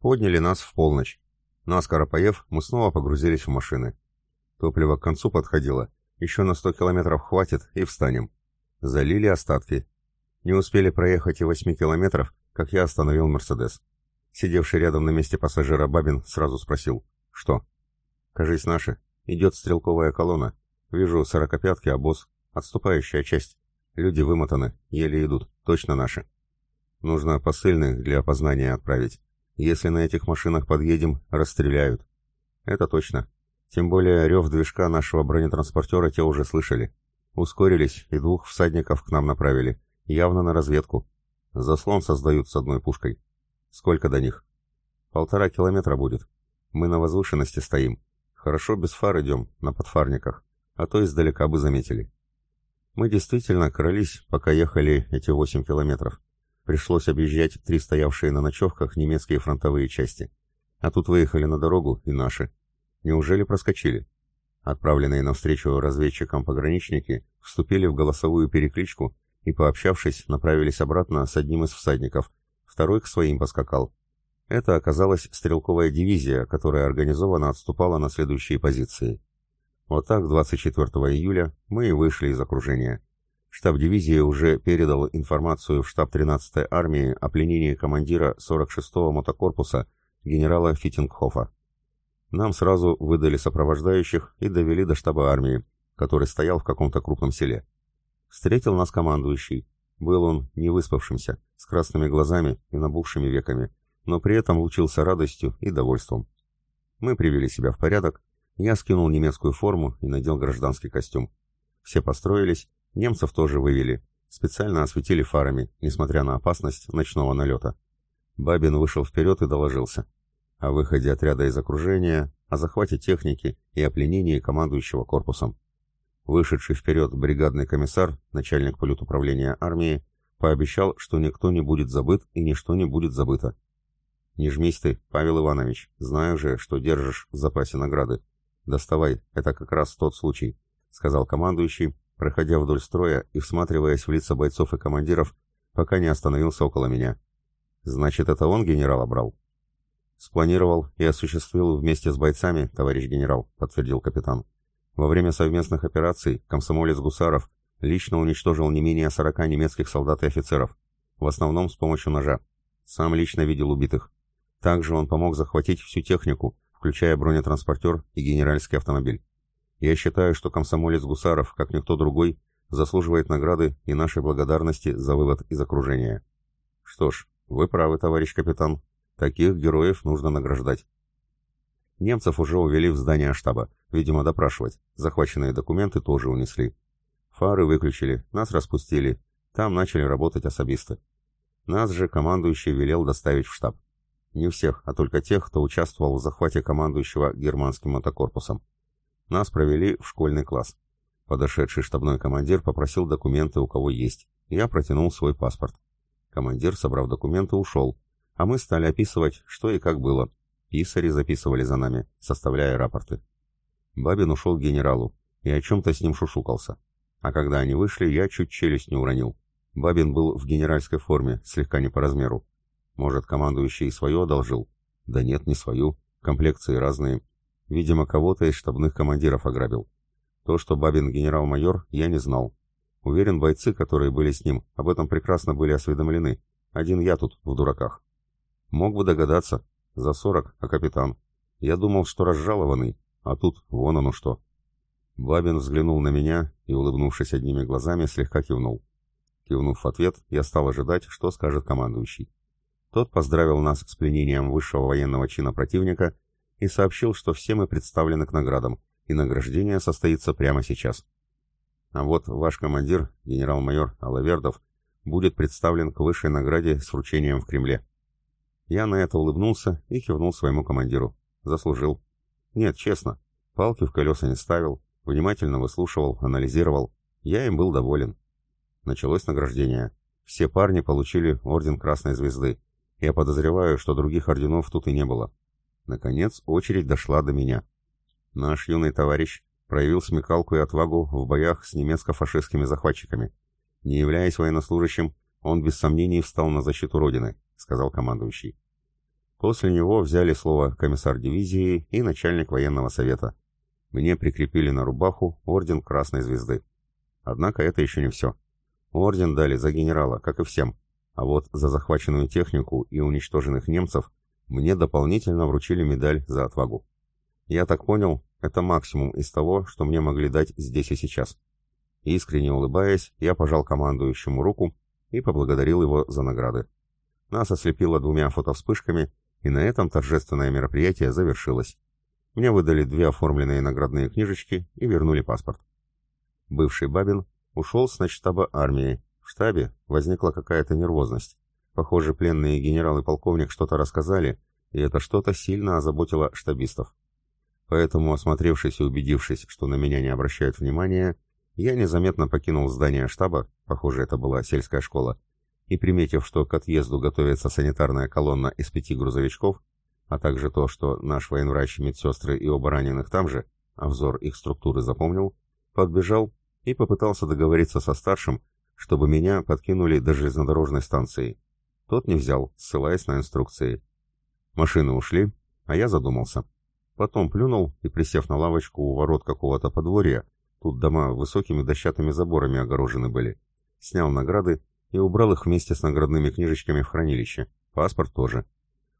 Подняли нас в полночь. Наскоро поев, мы снова погрузились в машины. Топливо к концу подходило. Еще на сто километров хватит и встанем. Залили остатки. Не успели проехать и восьми километров, как я остановил «Мерседес». Сидевший рядом на месте пассажира Бабин сразу спросил. «Что?» «Кажись, наши. Идет стрелковая колонна. Вижу сорокопятки, обоз. Отступающая часть. Люди вымотаны, еле идут. Точно наши. Нужно посыльных для опознания отправить. Если на этих машинах подъедем, расстреляют. Это точно. Тем более рев движка нашего бронетранспортера те уже слышали. Ускорились и двух всадников к нам направили. Явно на разведку. Заслон создают с одной пушкой. Сколько до них? Полтора километра будет. Мы на возвышенности стоим. Хорошо без фар идем, на подфарниках. А то издалека бы заметили. Мы действительно крались, пока ехали эти восемь километров. Пришлось объезжать три стоявшие на ночевках немецкие фронтовые части. А тут выехали на дорогу и наши. Неужели проскочили? Отправленные навстречу разведчикам пограничники вступили в голосовую перекличку и, пообщавшись, направились обратно с одним из всадников. Второй к своим поскакал. Это оказалась стрелковая дивизия, которая организованно отступала на следующие позиции. Вот так 24 июля мы и вышли из окружения. Штаб дивизии уже передал информацию в штаб 13-й армии о пленении командира 46-го мотокорпуса генерала Фитингхофа. Нам сразу выдали сопровождающих и довели до штаба армии, который стоял в каком-то крупном селе. Встретил нас командующий. Был он не выспавшимся, с красными глазами и набухшими веками, но при этом лучился радостью и довольством. Мы привели себя в порядок, я скинул немецкую форму и надел гражданский костюм. Все построились, Немцев тоже вывели. Специально осветили фарами, несмотря на опасность ночного налета. Бабин вышел вперед и доложился. О выходе отряда из окружения, о захвате техники и о пленении командующего корпусом. Вышедший вперед бригадный комиссар, начальник политуправления армии, пообещал, что никто не будет забыт и ничто не будет забыто. «Не жмись ты, Павел Иванович, знаю же, что держишь в запасе награды. Доставай, это как раз тот случай», — сказал командующий, проходя вдоль строя и всматриваясь в лица бойцов и командиров, пока не остановился около меня. «Значит, это он генерала брал?» «Спланировал и осуществил вместе с бойцами, товарищ генерал», — подтвердил капитан. «Во время совместных операций комсомолец Гусаров лично уничтожил не менее 40 немецких солдат и офицеров, в основном с помощью ножа. Сам лично видел убитых. Также он помог захватить всю технику, включая бронетранспортер и генеральский автомобиль. Я считаю, что комсомолец Гусаров, как никто другой, заслуживает награды и нашей благодарности за вывод из окружения. Что ж, вы правы, товарищ капитан. Таких героев нужно награждать. Немцев уже увели в здание штаба, видимо, допрашивать. Захваченные документы тоже унесли. Фары выключили, нас распустили. Там начали работать особисты. Нас же командующий велел доставить в штаб. Не всех, а только тех, кто участвовал в захвате командующего германским мотокорпусом. Нас провели в школьный класс. Подошедший штабной командир попросил документы у кого есть. Я протянул свой паспорт. Командир, собрав документы, ушел, а мы стали описывать, что и как было. Писари записывали за нами, составляя рапорты. Бабин ушел к генералу и о чем-то с ним шушукался. А когда они вышли, я чуть челюсть не уронил. Бабин был в генеральской форме, слегка не по размеру. Может, командующий свою одолжил? Да нет, не свою. Комплекции разные. Видимо, кого-то из штабных командиров ограбил. То, что Бабин генерал-майор, я не знал. Уверен, бойцы, которые были с ним, об этом прекрасно были осведомлены. Один я тут, в дураках. Мог бы догадаться. За сорок, а капитан. Я думал, что разжалованный, а тут вон оно что. Бабин взглянул на меня и, улыбнувшись одними глазами, слегка кивнул. Кивнув в ответ, я стал ожидать, что скажет командующий. Тот поздравил нас с пленением высшего военного чина противника и сообщил, что все мы представлены к наградам, и награждение состоится прямо сейчас. А вот ваш командир, генерал-майор Алавердов, будет представлен к высшей награде с вручением в Кремле. Я на это улыбнулся и кивнул своему командиру. Заслужил. Нет, честно, палки в колеса не ставил, внимательно выслушивал, анализировал. Я им был доволен. Началось награждение. Все парни получили орден Красной Звезды. Я подозреваю, что других орденов тут и не было. Наконец очередь дошла до меня. Наш юный товарищ проявил смекалку и отвагу в боях с немецко-фашистскими захватчиками. Не являясь военнослужащим, он без сомнений встал на защиту Родины, сказал командующий. После него взяли слово комиссар дивизии и начальник военного совета. Мне прикрепили на рубаху орден Красной Звезды. Однако это еще не все. Орден дали за генерала, как и всем, а вот за захваченную технику и уничтоженных немцев мне дополнительно вручили медаль за отвагу. Я так понял, это максимум из того, что мне могли дать здесь и сейчас. Искренне улыбаясь, я пожал командующему руку и поблагодарил его за награды. Нас ослепило двумя фотовспышками, и на этом торжественное мероприятие завершилось. Мне выдали две оформленные наградные книжечки и вернули паспорт. Бывший Бабин ушел с начштаба армии. В штабе возникла какая-то нервозность. Похоже, пленные генерал и полковник что-то рассказали, и это что-то сильно озаботило штабистов. Поэтому, осмотревшись и убедившись, что на меня не обращают внимания, я незаметно покинул здание штаба, похоже, это была сельская школа, и, приметив, что к отъезду готовится санитарная колонна из пяти грузовичков, а также то, что наш военврач, медсестры и оба раненых там же, а взор их структуры запомнил, подбежал и попытался договориться со старшим, чтобы меня подкинули до железнодорожной станции. Тот не взял, ссылаясь на инструкции. Машины ушли, а я задумался. Потом плюнул и, присев на лавочку у ворот какого-то подворья, тут дома высокими дощатыми заборами огорожены были, снял награды и убрал их вместе с наградными книжечками в хранилище. Паспорт тоже.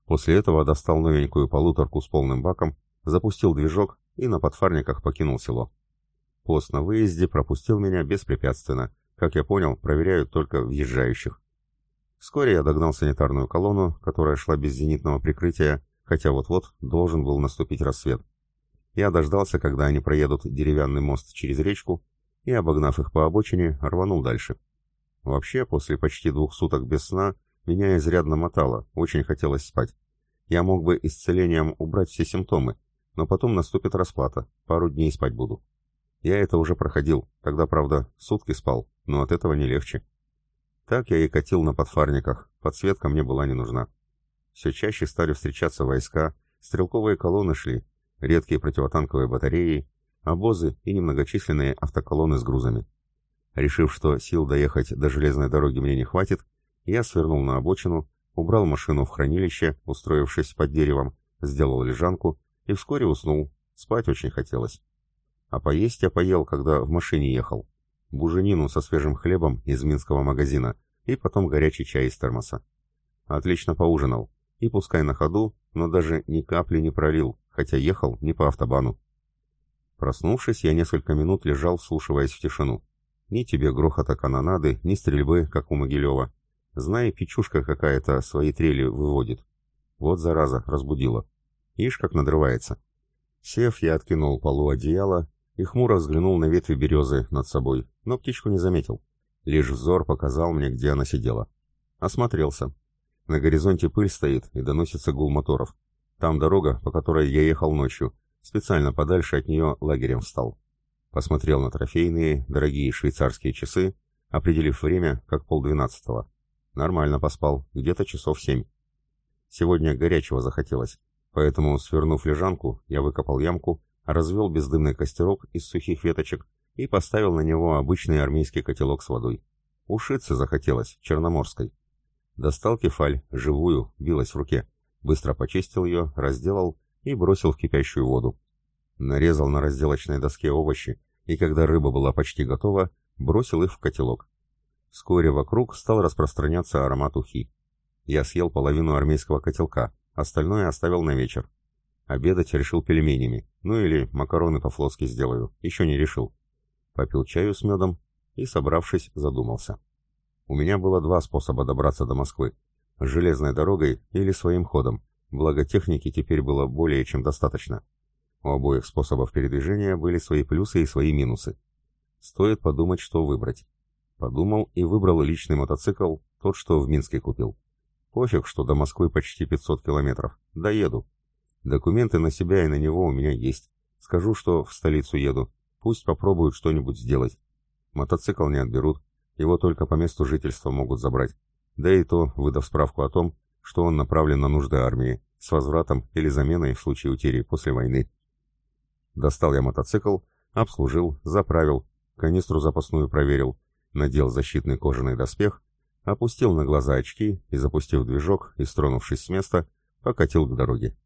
После этого достал новенькую полуторку с полным баком, запустил движок и на подфарниках покинул село. Пост на выезде пропустил меня беспрепятственно. Как я понял, проверяют только въезжающих. Вскоре я догнал санитарную колонну, которая шла без зенитного прикрытия, хотя вот-вот должен был наступить рассвет. Я дождался, когда они проедут деревянный мост через речку, и, обогнав их по обочине, рванул дальше. Вообще, после почти двух суток без сна, меня изрядно мотало, очень хотелось спать. Я мог бы исцелением убрать все симптомы, но потом наступит расплата, пару дней спать буду. Я это уже проходил, тогда, правда, сутки спал, но от этого не легче. Так я и катил на подфарниках, подсветка мне была не нужна. Все чаще стали встречаться войска, стрелковые колонны шли, редкие противотанковые батареи, обозы и немногочисленные автоколонны с грузами. Решив, что сил доехать до железной дороги мне не хватит, я свернул на обочину, убрал машину в хранилище, устроившись под деревом, сделал лежанку и вскоре уснул. Спать очень хотелось. А поесть я поел, когда в машине ехал. Буженину со свежим хлебом из минского магазина и потом горячий чай из термоса. Отлично поужинал. И пускай на ходу, но даже ни капли не пролил, хотя ехал не по автобану. Проснувшись, я несколько минут лежал, вслушиваясь в тишину. Ни тебе грохота канонады, ни стрельбы, как у Могилева. Знай, печушка какая-то свои трели выводит. Вот зараза, разбудила. Ишь, как надрывается. Сев, я откинул полу одеяла и хмуро взглянул на ветви березы над собой, но птичку не заметил. Лишь взор показал мне, где она сидела. Осмотрелся. На горизонте пыль стоит и доносится гул моторов. Там дорога, по которой я ехал ночью. Специально подальше от нее лагерем встал. Посмотрел на трофейные, дорогие швейцарские часы, определив время как полдвенадцатого. Нормально поспал, где-то часов семь. Сегодня горячего захотелось, поэтому, свернув лежанку, я выкопал ямку, развел бездымный костерок из сухих веточек и поставил на него обычный армейский котелок с водой. Ушиться захотелось, черноморской. Достал кефаль, живую, билась в руке. Быстро почистил ее, разделал и бросил в кипящую воду. Нарезал на разделочной доске овощи, и когда рыба была почти готова, бросил их в котелок. Вскоре вокруг стал распространяться аромат ухи. Я съел половину армейского котелка, остальное оставил на вечер. Обедать решил пельменями, ну или макароны по-флотски сделаю, еще не решил. Попил чаю с медом и, собравшись, задумался. У меня было два способа добраться до Москвы. Железной дорогой или своим ходом, благо техники теперь было более чем достаточно. У обоих способов передвижения были свои плюсы и свои минусы. Стоит подумать, что выбрать. Подумал и выбрал личный мотоцикл, тот, что в Минске купил. Пофиг, что до Москвы почти 500 километров. Доеду. Документы на себя и на него у меня есть. Скажу, что в столицу еду. Пусть попробуют что-нибудь сделать. Мотоцикл не отберут. Его только по месту жительства могут забрать. Да и то, выдав справку о том, что он направлен на нужды армии, с возвратом или заменой в случае утери после войны. Достал я мотоцикл, обслужил, заправил, канистру запасную проверил, надел защитный кожаный доспех, опустил на глаза очки и, запустив движок и стронувшись с места, покатил к дороге.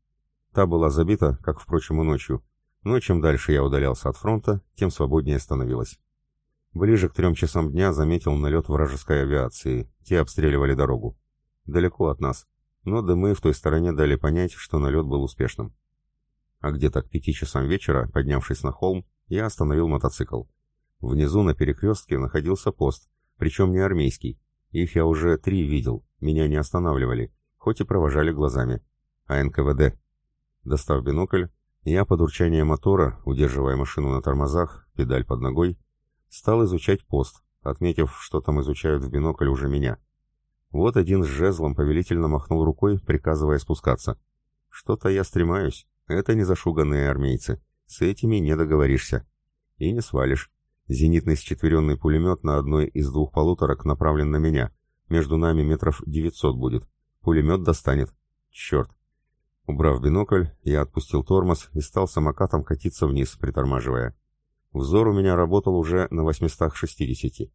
Та была забита, как, впрочем, и ночью, но чем дальше я удалялся от фронта, тем свободнее становилось. Ближе к трем часам дня заметил налет вражеской авиации, те обстреливали дорогу. Далеко от нас, но дымы в той стороне дали понять, что налет был успешным. А где-то к пяти часам вечера, поднявшись на холм, я остановил мотоцикл. Внизу на перекрестке находился пост, причем не армейский. Их я уже три видел, меня не останавливали, хоть и провожали глазами. А НКВД. Достав бинокль, я под урчание мотора, удерживая машину на тормозах, педаль под ногой, стал изучать пост, отметив, что там изучают в бинокль уже меня. Вот один с жезлом повелительно махнул рукой, приказывая спускаться. Что-то я стремаюсь, это не зашуганные армейцы, с этими не договоришься. И не свалишь. Зенитный счетверенный пулемет на одной из двух полуторок направлен на меня. Между нами метров девятьсот будет. Пулемет достанет. Черт. Убрав бинокль, я отпустил тормоз и стал самокатом катиться вниз, притормаживая. Взор у меня работал уже на 860.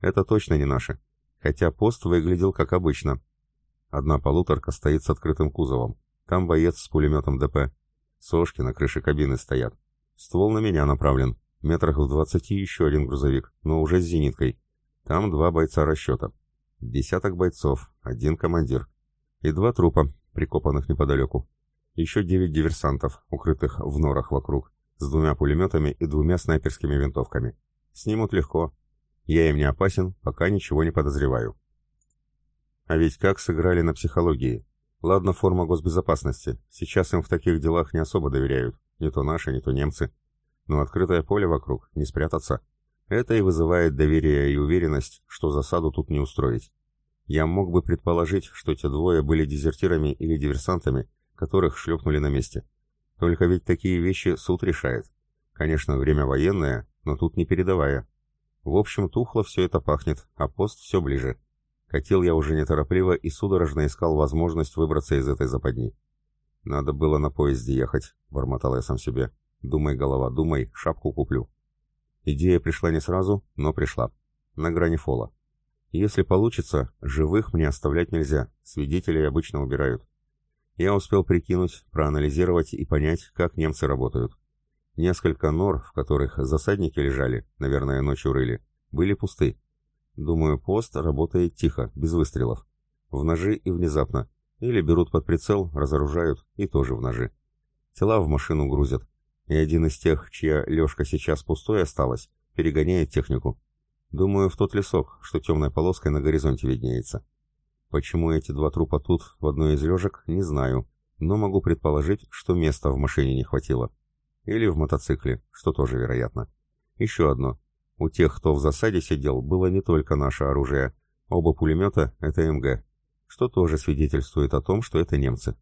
Это точно не наши хотя пост выглядел как обычно. Одна полуторка стоит с открытым кузовом. Там боец с пулеметом ДП. Сошки на крыше кабины стоят. Ствол на меня направлен. Метрах в двадцати еще один грузовик, но уже с зениткой. Там два бойца расчета. Десяток бойцов, один командир. И два трупа, прикопанных неподалеку. Еще девять диверсантов, укрытых в норах вокруг, с двумя пулеметами и двумя снайперскими винтовками. Снимут легко, я им не опасен, пока ничего не подозреваю. А ведь как сыграли на психологии. Ладно, форма госбезопасности. Сейчас им в таких делах не особо доверяют. Не то наши, не то немцы. Но открытое поле вокруг, не спрятаться. Это и вызывает доверие и уверенность, что засаду тут не устроить. Я мог бы предположить, что те двое были дезертирами или диверсантами, которых шлепнули на месте. Только ведь такие вещи суд решает. Конечно, время военное, но тут не передовая. В общем, тухло все это пахнет, а пост все ближе. Катил я уже неторопливо и судорожно искал возможность выбраться из этой западни. «Надо было на поезде ехать», — бормотал я сам себе. «Думай, голова, думай, шапку куплю». Идея пришла не сразу, но пришла. На грани фола. Если получится, живых мне оставлять нельзя, свидетелей обычно убирают. Я успел прикинуть, проанализировать и понять, как немцы работают. Несколько нор, в которых засадники лежали, наверное, ночью рыли, были пусты. Думаю, пост работает тихо, без выстрелов. В ножи и внезапно. Или берут под прицел, разоружают и тоже в ножи. Тела в машину грузят. И один из тех, чья лёжка сейчас пустой осталась, перегоняет технику. Думаю, в тот лесок, что темной полоской на горизонте виднеется. Почему эти два трупа тут, в одной из лёжек, не знаю, но могу предположить, что места в машине не хватило. Или в мотоцикле, что тоже вероятно. Еще одно. У тех, кто в засаде сидел, было не только наше оружие. Оба пулемета — это МГ, что тоже свидетельствует о том, что это немцы.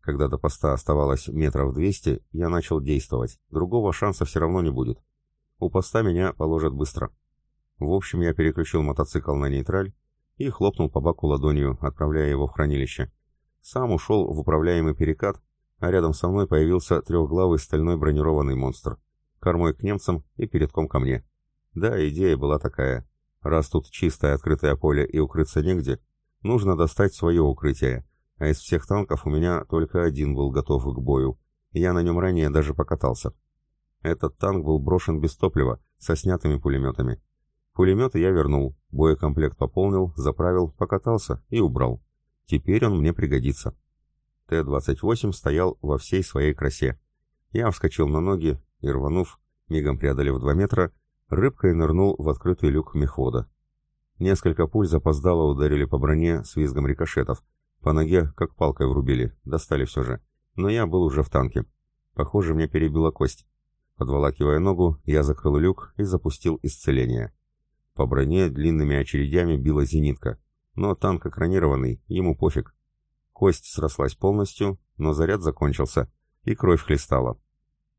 Когда до поста оставалось метров двести, я начал действовать. Другого шанса все равно не будет. У поста меня положат быстро. В общем, я переключил мотоцикл на нейтраль и хлопнул по баку ладонью, отправляя его в хранилище. Сам ушел в управляемый перекат а рядом со мной появился трехглавый стальной бронированный монстр, кормой к немцам и передком ко мне. Да, идея была такая. Раз тут чистое открытое поле и укрыться негде, нужно достать свое укрытие, а из всех танков у меня только один был готов к бою, я на нем ранее даже покатался. Этот танк был брошен без топлива, со снятыми пулеметами. Пулеметы я вернул, боекомплект пополнил, заправил, покатался и убрал. Теперь он мне пригодится. Т-28 стоял во всей своей красе. Я вскочил на ноги и, рванув, мигом преодолев два метра, рыбкой нырнул в открытый люк мехвода. Несколько пуль запоздало ударили по броне с визгом рикошетов. По ноге, как палкой врубили, достали все же. Но я был уже в танке. Похоже, мне перебила кость. Подволакивая ногу, я закрыл люк и запустил исцеление. По броне длинными очередями била зенитка. Но танк экранированный, ему пофиг. Кость срослась полностью, но заряд закончился, и кровь хлестала.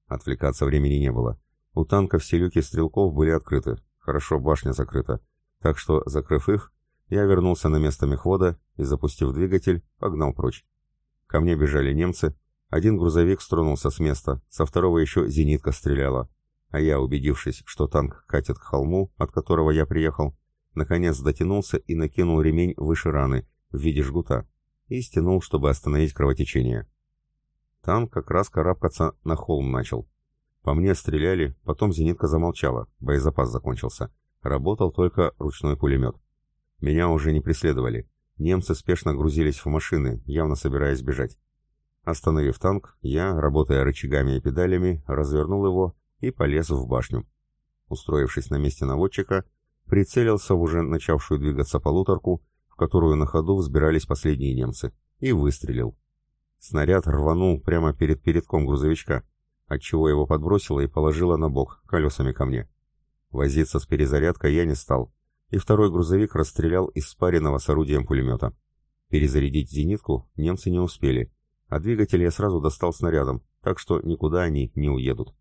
Отвлекаться времени не было. У танка все люки стрелков были открыты, хорошо башня закрыта, так что, закрыв их, я вернулся на место мехвода и, запустив двигатель, погнал прочь. Ко мне бежали немцы, один грузовик стронулся с места, со второго еще зенитка стреляла, а я, убедившись, что танк катит к холму, от которого я приехал, наконец дотянулся и накинул ремень выше раны, в виде жгута. и стянул, чтобы остановить кровотечение. Танк как раз карабкаться на холм начал. По мне стреляли, потом зенитка замолчала, боезапас закончился. Работал только ручной пулемет. Меня уже не преследовали. Немцы спешно грузились в машины, явно собираясь бежать. Остановив танк, я, работая рычагами и педалями, развернул его и полез в башню. Устроившись на месте наводчика, прицелился в уже начавшую двигаться полуторку, в которую на ходу взбирались последние немцы, и выстрелил. Снаряд рванул прямо перед передком грузовичка, отчего его подбросило и положило на бок, колесами ко мне. Возиться с перезарядкой я не стал, и второй грузовик расстрелял из спаренного с орудием пулемета. Перезарядить зенитку немцы не успели, а двигатель я сразу достал снарядом, так что никуда они не уедут.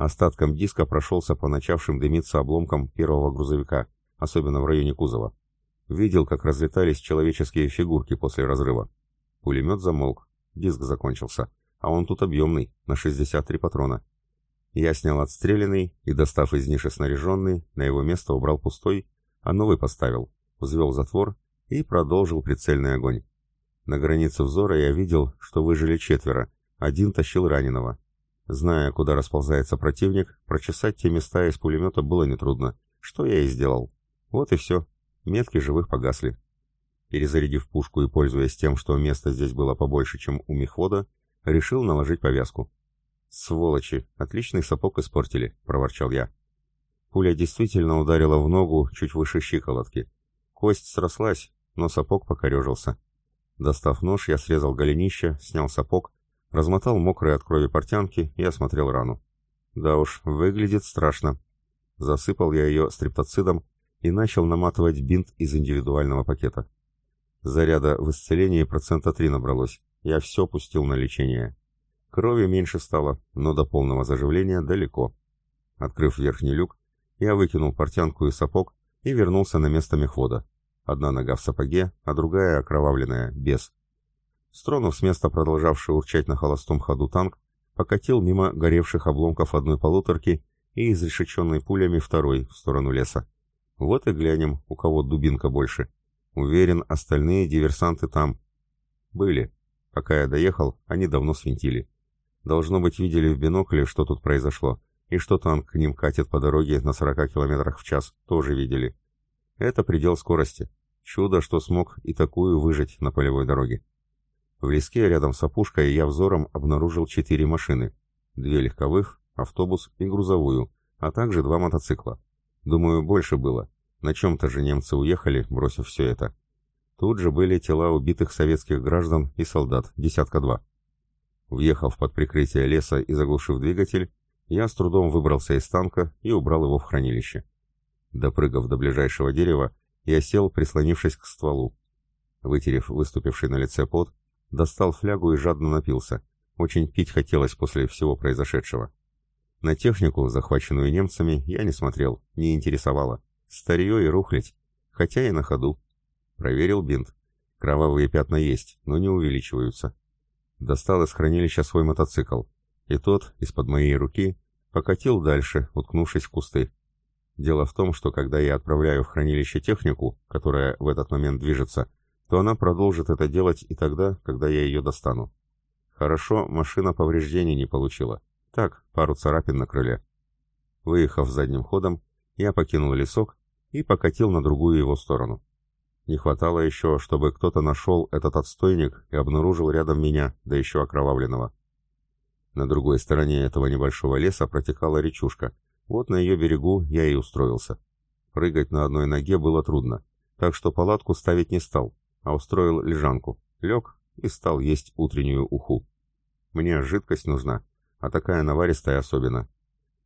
Остатком диска прошелся по начавшим дымиться обломкам первого грузовика, особенно в районе кузова. Видел, как разлетались человеческие фигурки после разрыва. Пулемет замолк, диск закончился, а он тут объемный, на 63 патрона. Я снял отстрелянный и, достав из ниши снаряженный, на его место убрал пустой, а новый поставил, взвел затвор и продолжил прицельный огонь. На границе взора я видел, что выжили четверо, один тащил раненого. Зная, куда расползается противник, прочесать те места из пулемета было нетрудно, что я и сделал. Вот и все, метки живых погасли. Перезарядив пушку и пользуясь тем, что места здесь было побольше, чем у мехвода, решил наложить повязку. «Сволочи! Отличный сапог испортили!» — проворчал я. Пуля действительно ударила в ногу чуть выше щиколотки. Кость срослась, но сапог покорежился. Достав нож, я срезал голенище, снял сапог, размотал мокрые от крови портянки и осмотрел рану. Да уж, выглядит страшно. Засыпал я ее стриптоцидом и начал наматывать бинт из индивидуального пакета. Заряда в исцелении процента 3 набралось. Я все пустил на лечение. Крови меньше стало, но до полного заживления далеко. Открыв верхний люк, я выкинул портянку и сапог и вернулся на место мехвода. Одна нога в сапоге, а другая окровавленная, без. Стронув с места продолжавший урчать на холостом ходу танк, покатил мимо горевших обломков одной полуторки и изрешеченной пулями второй в сторону леса. Вот и глянем, у кого дубинка больше. Уверен, остальные диверсанты там. Были. Пока я доехал, они давно свинтили. Должно быть, видели в бинокле, что тут произошло, и что танк к ним катит по дороге на 40 км в час, тоже видели. Это предел скорости. Чудо, что смог и такую выжить на полевой дороге. В леске рядом с опушкой я взором обнаружил четыре машины. Две легковых, автобус и грузовую, а также два мотоцикла. Думаю, больше было. На чем-то же немцы уехали, бросив все это. Тут же были тела убитых советских граждан и солдат, десятка два. Въехав под прикрытие леса и заглушив двигатель, я с трудом выбрался из танка и убрал его в хранилище. Допрыгав до ближайшего дерева, я сел, прислонившись к стволу. Вытерев выступивший на лице пот, достал флягу и жадно напился. Очень пить хотелось после всего произошедшего. На технику, захваченную немцами, я не смотрел, не интересовало. Старье и рухлядь, хотя и на ходу. Проверил бинт. Кровавые пятна есть, но не увеличиваются. Достал из хранилища свой мотоцикл, и тот, из-под моей руки, покатил дальше, уткнувшись в кусты. Дело в том, что когда я отправляю в хранилище технику, которая в этот момент движется, то она продолжит это делать и тогда, когда я ее достану. Хорошо, машина повреждений не получила. Так, пару царапин на крыле. Выехав задним ходом, я покинул лесок и покатил на другую его сторону. Не хватало еще, чтобы кто-то нашел этот отстойник и обнаружил рядом меня, да еще окровавленного. На другой стороне этого небольшого леса протекала речушка. Вот на ее берегу я и устроился. Прыгать на одной ноге было трудно, так что палатку ставить не стал, а устроил лежанку. Лег и стал есть утреннюю уху. Мне жидкость нужна, а такая наваристая особенно.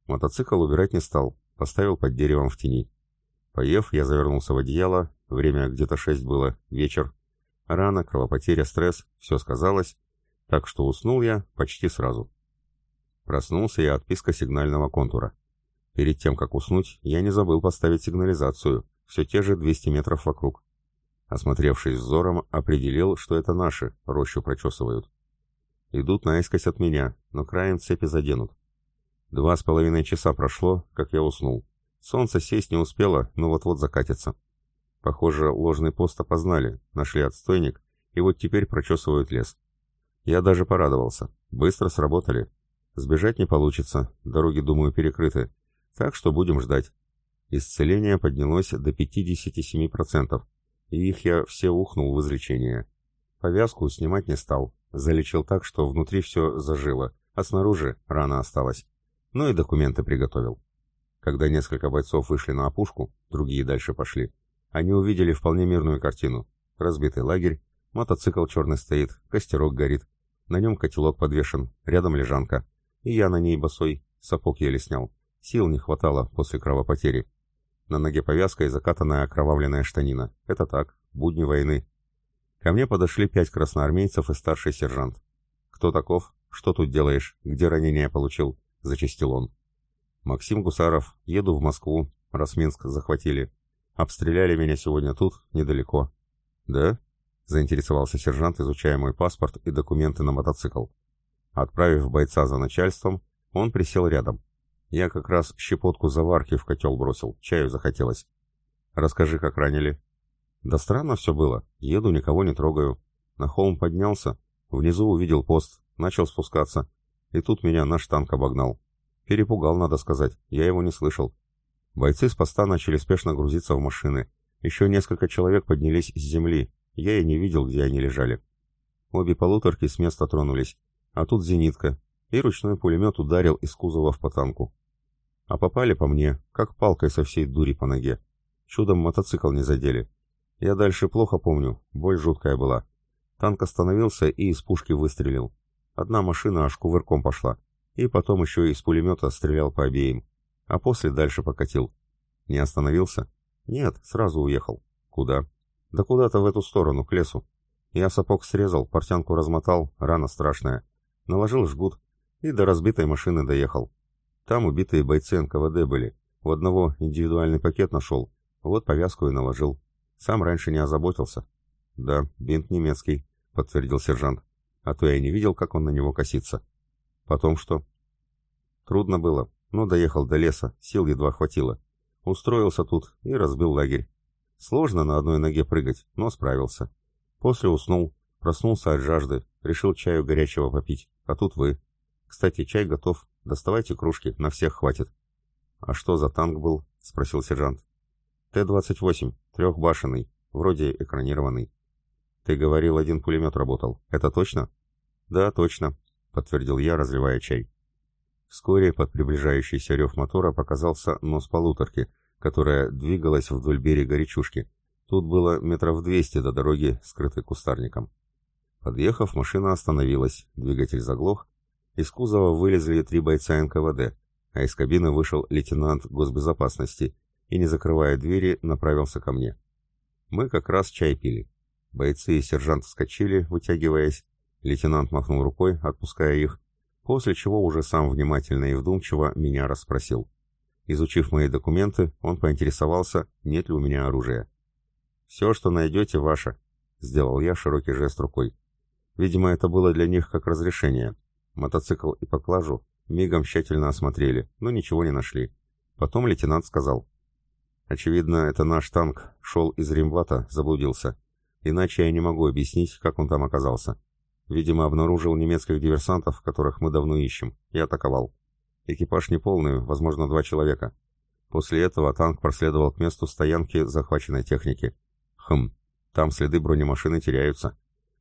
Мотоцикл убирать не стал, поставил под деревом в тени. Поев, я завернулся в одеяло, время где-то шесть было, вечер. Рана, кровопотеря, стресс, все сказалось, так что уснул я почти сразу. Проснулся я от писка сигнального контура. Перед тем, как уснуть, я не забыл поставить сигнализацию, все те же 200 метров вокруг. Осмотревшись взором, определил, что это наши, рощу прочесывают. Идут наискось от меня, но краем цепи заденут. Два с половиной часа прошло, как я уснул. Солнце сесть не успело, но вот-вот закатится. Похоже, ложный пост опознали, нашли отстойник и вот теперь прочесывают лес. Я даже порадовался. Быстро сработали. Сбежать не получится, дороги, думаю, перекрыты. Так что будем ждать. Исцеление поднялось до 57%, и их я все ухнул в излечение. Повязку снимать не стал, залечил так, что внутри все зажило, а снаружи рана осталась. Ну и документы приготовил. Когда несколько бойцов вышли на опушку, другие дальше пошли, они увидели вполне мирную картину. Разбитый лагерь, мотоцикл черный стоит, костерок горит, на нем котелок подвешен, рядом лежанка. И я на ней босой, сапог еле снял. Сил не хватало после кровопотери. На ноге повязка и закатанная окровавленная штанина. Это так, будни войны. Ко мне подошли пять красноармейцев и старший сержант. «Кто таков? Что тут делаешь? Где ранение получил?» — зачастил он. «Максим Гусаров. Еду в Москву. Раз Минск захватили. Обстреляли меня сегодня тут, недалеко». «Да?» — заинтересовался сержант, изучая мой паспорт и документы на мотоцикл. Отправив бойца за начальством, он присел рядом. Я как раз щепотку заварки в котел бросил, чаю захотелось. «Расскажи, как ранили». «Да странно все было. Еду, никого не трогаю. На холм поднялся, внизу увидел пост, начал спускаться. И тут меня наш танк обогнал. Перепугал, надо сказать, я его не слышал. Бойцы с поста начали спешно грузиться в машины. Еще несколько человек поднялись с земли. Я и не видел, где они лежали. Обе полуторки с места тронулись. А тут зенитка. И ручной пулемет ударил из кузова в потанку. А попали по мне, как палкой со всей дури по ноге. Чудом мотоцикл не задели. Я дальше плохо помню, боль жуткая была. Танк остановился и из пушки выстрелил. Одна машина аж кувырком пошла и потом еще из пулемета стрелял по обеим. А после дальше покатил. Не остановился? Нет, сразу уехал. Куда? Да куда-то в эту сторону, к лесу. Я сапог срезал, портянку размотал, рана страшная. Наложил жгут и до разбитой машины доехал. Там убитые бойцы НКВД были. У одного индивидуальный пакет нашел, вот повязку и наложил. Сам раньше не озаботился. Да, бинт немецкий, подтвердил сержант. А то я не видел, как он на него косится. Потом что? Трудно было, но доехал до леса, сил едва хватило. Устроился тут и разбил лагерь. Сложно на одной ноге прыгать, но справился. После уснул, проснулся от жажды, решил чаю горячего попить, а тут вы. Кстати, чай готов, доставайте кружки, на всех хватит. «А что за танк был?» — спросил сержант. «Т-28, трехбашенный, вроде экранированный». «Ты говорил, один пулемет работал. Это точно?» «Да, точно подтвердил я, разливая чай. Вскоре под приближающийся рев мотора показался нос полуторки, которая двигалась вдоль берега речушки. Тут было метров двести до дороги, скрытой кустарником. Подъехав, машина остановилась, двигатель заглох, из кузова вылезли три бойца НКВД, а из кабины вышел лейтенант госбезопасности и, не закрывая двери, направился ко мне. Мы как раз чай пили. Бойцы и сержант вскочили, вытягиваясь, Лейтенант махнул рукой, отпуская их, после чего уже сам внимательно и вдумчиво меня расспросил. Изучив мои документы, он поинтересовался, нет ли у меня оружия. «Все, что найдете, ваше», — сделал я широкий жест рукой. Видимо, это было для них как разрешение. Мотоцикл и поклажу мигом тщательно осмотрели, но ничего не нашли. Потом лейтенант сказал. «Очевидно, это наш танк, шел из Римвата, заблудился. Иначе я не могу объяснить, как он там оказался. Видимо, обнаружил немецких диверсантов, которых мы давно ищем, и атаковал. Экипаж неполный, возможно, два человека. После этого танк проследовал к месту стоянки захваченной техники. Хм, там следы бронемашины теряются.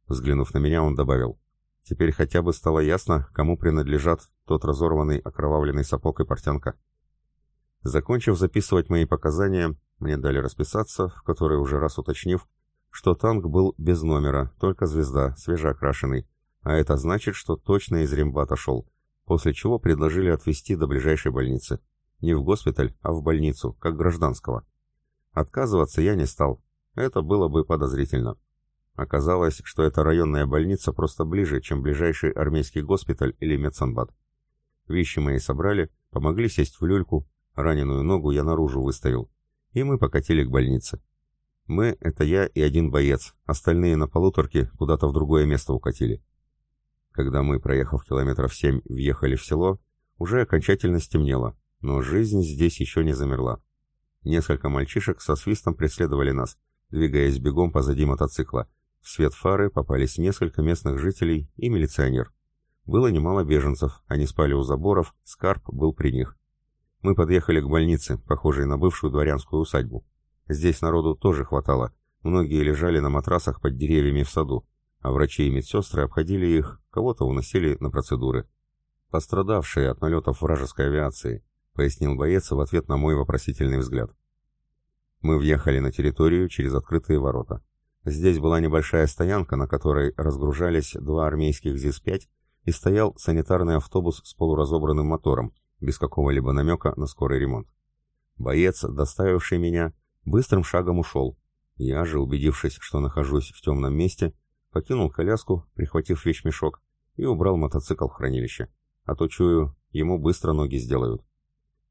Взглянув на меня, он добавил. Теперь хотя бы стало ясно, кому принадлежат тот разорванный окровавленный сапог и портянка. Закончив записывать мои показания, мне дали расписаться, в которой уже раз уточнив, что танк был без номера, только звезда, свежеокрашенный, а это значит, что точно из рембата шел, после чего предложили отвезти до ближайшей больницы. Не в госпиталь, а в больницу, как гражданского. Отказываться я не стал, это было бы подозрительно. Оказалось, что эта районная больница просто ближе, чем ближайший армейский госпиталь или медсанбат. Вещи мои собрали, помогли сесть в люльку, раненую ногу я наружу выставил, и мы покатили к больнице. Мы — это я и один боец, остальные на полуторке куда-то в другое место укатили. Когда мы, проехав километров семь, въехали в село, уже окончательно стемнело, но жизнь здесь еще не замерла. Несколько мальчишек со свистом преследовали нас, двигаясь бегом позади мотоцикла, В свет фары попались несколько местных жителей и милиционер. Было немало беженцев, они спали у заборов, скарб был при них. Мы подъехали к больнице, похожей на бывшую дворянскую усадьбу. Здесь народу тоже хватало, многие лежали на матрасах под деревьями в саду, а врачи и медсестры обходили их, кого-то уносили на процедуры. «Пострадавшие от налетов вражеской авиации», — пояснил боец в ответ на мой вопросительный взгляд. Мы въехали на территорию через открытые ворота. Здесь была небольшая стоянка, на которой разгружались два армейских ЗИС-5 и стоял санитарный автобус с полуразобранным мотором, без какого-либо намека на скорый ремонт. Боец, доставивший меня, быстрым шагом ушел. Я же, убедившись, что нахожусь в темном месте, покинул коляску, прихватив вещмешок, и убрал мотоцикл в хранилище. А то, чую, ему быстро ноги сделают.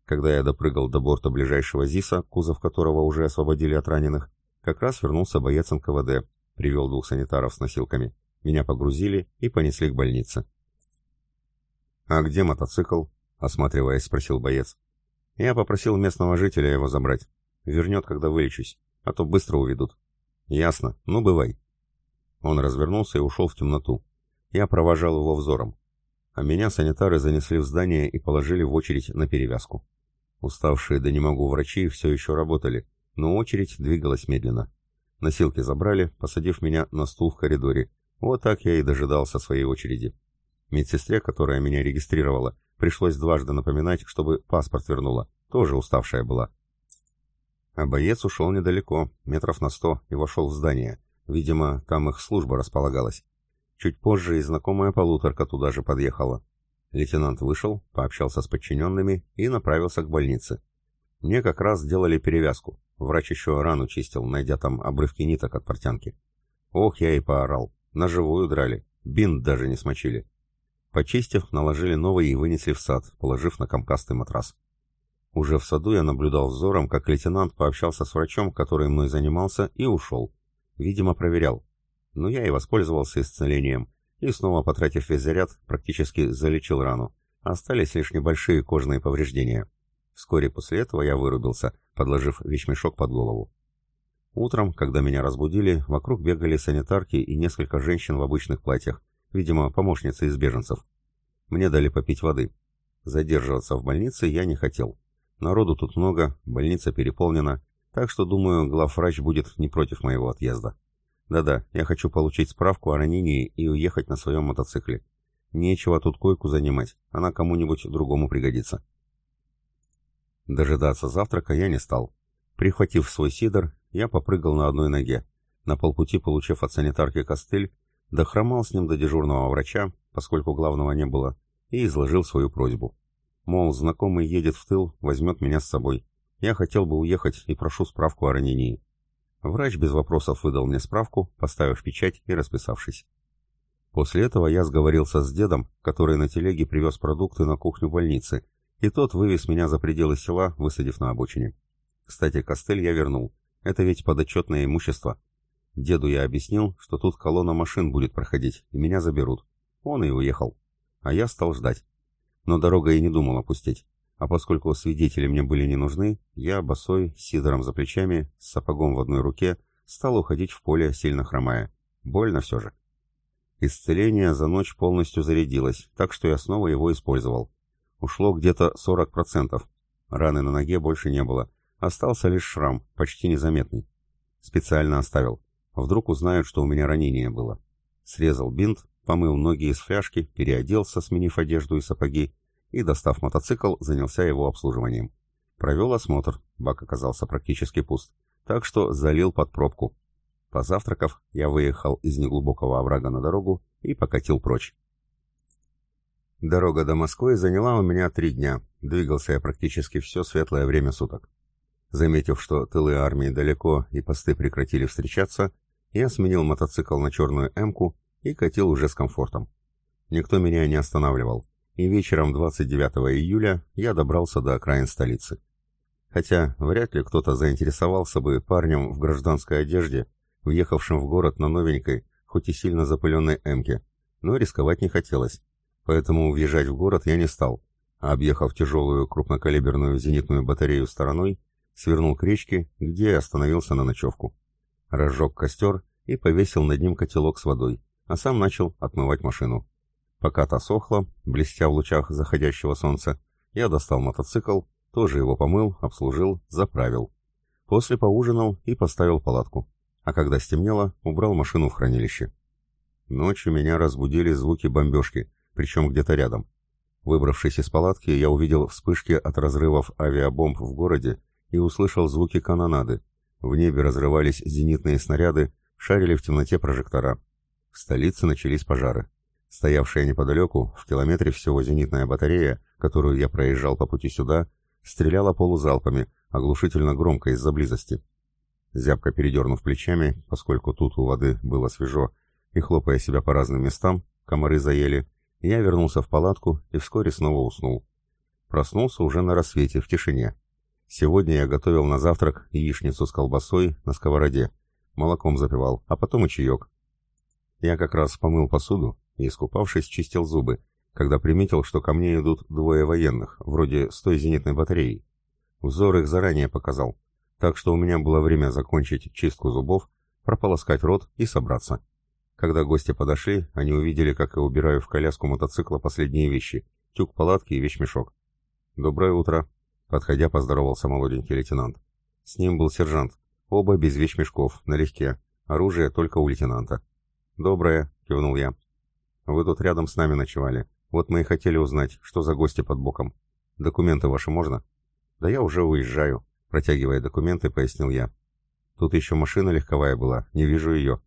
Когда я допрыгал до борта ближайшего ЗИСа, кузов которого уже освободили от раненых, как раз вернулся боец НКВД, привел двух санитаров с носилками. Меня погрузили и понесли к больнице. «А где мотоцикл?» — осматриваясь, спросил боец. «Я попросил местного жителя его забрать. Вернет, когда вылечусь, а то быстро уведут». «Ясно. Ну, бывай». Он развернулся и ушел в темноту. Я провожал его взором. А меня санитары занесли в здание и положили в очередь на перевязку. Уставшие да не могу врачи все еще работали, но очередь двигалась медленно. Носилки забрали, посадив меня на стул в коридоре. Вот так я и дожидался своей очереди. Медсестре, которая меня регистрировала, пришлось дважды напоминать, чтобы паспорт вернула. Тоже уставшая была. А боец ушел недалеко, метров на сто, и вошел в здание. Видимо, там их служба располагалась. Чуть позже и знакомая полуторка туда же подъехала. Лейтенант вышел, пообщался с подчиненными и направился к больнице. Мне как раз сделали перевязку. Врач еще рану чистил, найдя там обрывки ниток от портянки. Ох, я и поорал. На живую драли. Бинт даже не смочили. Почистив, наложили новый и вынесли в сад, положив на комкастый матрас. Уже в саду я наблюдал взором, как лейтенант пообщался с врачом, который мной занимался, и ушел. Видимо, проверял. Но я и воспользовался исцелением, и снова, потратив весь заряд, практически залечил рану. Остались лишь небольшие кожные повреждения. Вскоре после этого я вырубился, подложив вещмешок под голову. Утром, когда меня разбудили, вокруг бегали санитарки и несколько женщин в обычных платьях, видимо, помощницы из беженцев. Мне дали попить воды. Задерживаться в больнице я не хотел. Народу тут много, больница переполнена, так что, думаю, главврач будет не против моего отъезда. Да-да, я хочу получить справку о ранении и уехать на своем мотоцикле. Нечего тут койку занимать, она кому-нибудь другому пригодится. Дожидаться завтрака я не стал. Прихватив свой сидор, я попрыгал на одной ноге. На полпути, получив от санитарки костыль, дохромал с ним до дежурного врача, поскольку главного не было, и изложил свою просьбу. Мол, знакомый едет в тыл, возьмет меня с собой. Я хотел бы уехать и прошу справку о ранении. Врач без вопросов выдал мне справку, поставив печать и расписавшись. После этого я сговорился с дедом, который на телеге привез продукты на кухню больницы, и тот вывез меня за пределы села, высадив на обочине. Кстати, костыль я вернул. Это ведь подотчетное имущество. Деду я объяснил, что тут колонна машин будет проходить, и меня заберут. Он и уехал. А я стал ждать. Но дорога и не думал опустить. А поскольку свидетели мне были не нужны, я, босой, с сидором за плечами, с сапогом в одной руке, стал уходить в поле, сильно хромая. Больно все же. Исцеление за ночь полностью зарядилось, так что я снова его использовал. Ушло где-то 40%. Раны на ноге больше не было. Остался лишь шрам, почти незаметный. Специально оставил. Вдруг узнают, что у меня ранение было. Срезал бинт, помыл ноги из фляжки, переоделся, сменив одежду и сапоги, и, достав мотоцикл, занялся его обслуживанием. Провел осмотр, бак оказался практически пуст, так что залил под пробку. Позавтракав, я выехал из неглубокого оврага на дорогу и покатил прочь. Дорога до Москвы заняла у меня три дня. Двигался я практически все светлое время суток. Заметив, что тылы армии далеко и посты прекратили встречаться, я сменил мотоцикл на черную «Эмку» и катил уже с комфортом. Никто меня не останавливал, и вечером 29 июля я добрался до окраин столицы. Хотя вряд ли кто-то заинтересовался бы парнем в гражданской одежде, въехавшим в город на новенькой, хоть и сильно запыленной «Эмке», но рисковать не хотелось поэтому въезжать в город я не стал, а объехав тяжелую крупнокалиберную зенитную батарею стороной, свернул к речке, где остановился на ночевку. Разжег костер и повесил над ним котелок с водой, а сам начал отмывать машину. Пока та сохла, блестя в лучах заходящего солнца, я достал мотоцикл, тоже его помыл, обслужил, заправил. После поужинал и поставил палатку. А когда стемнело, убрал машину в хранилище. Ночью меня разбудили звуки бомбежки, причем где-то рядом. Выбравшись из палатки, я увидел вспышки от разрывов авиабомб в городе и услышал звуки канонады. В небе разрывались зенитные снаряды, шарили в темноте прожектора. В столице начались пожары. Стоявшая неподалеку, в километре всего зенитная батарея, которую я проезжал по пути сюда, стреляла полузалпами, оглушительно громко из-за близости. Зябко передернув плечами, поскольку тут у воды было свежо, и хлопая себя по разным местам, комары заели, я вернулся в палатку и вскоре снова уснул. Проснулся уже на рассвете, в тишине. Сегодня я готовил на завтрак яичницу с колбасой на сковороде, молоком запивал, а потом и чаек. Я как раз помыл посуду и, искупавшись, чистил зубы, когда приметил, что ко мне идут двое военных, вроде с той зенитной батареи. Взор их заранее показал, так что у меня было время закончить чистку зубов, прополоскать рот и собраться. Когда гости подошли, они увидели, как я убираю в коляску мотоцикла последние вещи — тюк палатки и вещмешок. «Доброе утро», — подходя, поздоровался молоденький лейтенант. С ним был сержант, оба без вещмешков, налегке, оружие только у лейтенанта. «Доброе», — кивнул я. «Вы тут рядом с нами ночевали. Вот мы и хотели узнать, что за гости под боком. Документы ваши можно?» «Да я уже уезжаю», — протягивая документы, пояснил я. «Тут еще машина легковая была, не вижу ее».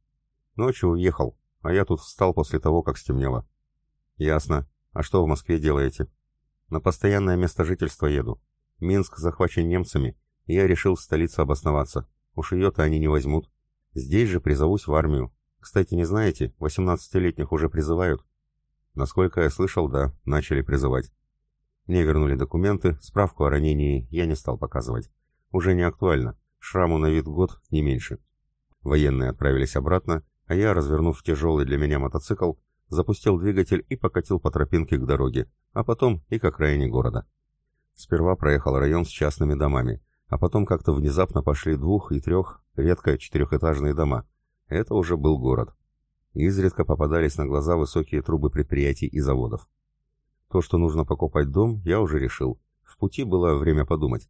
«Ночью уехал, а я тут встал после того, как стемнело». «Ясно. А что в Москве делаете?» «На постоянное место жительства еду. Минск захвачен немцами, и я решил в столице обосноваться. Уж ее-то они не возьмут. Здесь же призовусь в армию. Кстати, не знаете, 18-летних уже призывают. Насколько я слышал, да, начали призывать. Мне вернули документы, справку о ранении я не стал показывать. Уже не актуально. Шраму на вид год, не меньше. Военные отправились обратно, а я, развернув тяжелый для меня мотоцикл, запустил двигатель и покатил по тропинке к дороге, а потом и к окраине города. Сперва проехал район с частными домами, а потом как-то внезапно пошли двух- и трех, редко четырехэтажные дома, это уже был город. Изредка попадались на глаза высокие трубы предприятий и заводов. То, что нужно покупать дом, я уже решил. В пути было время подумать.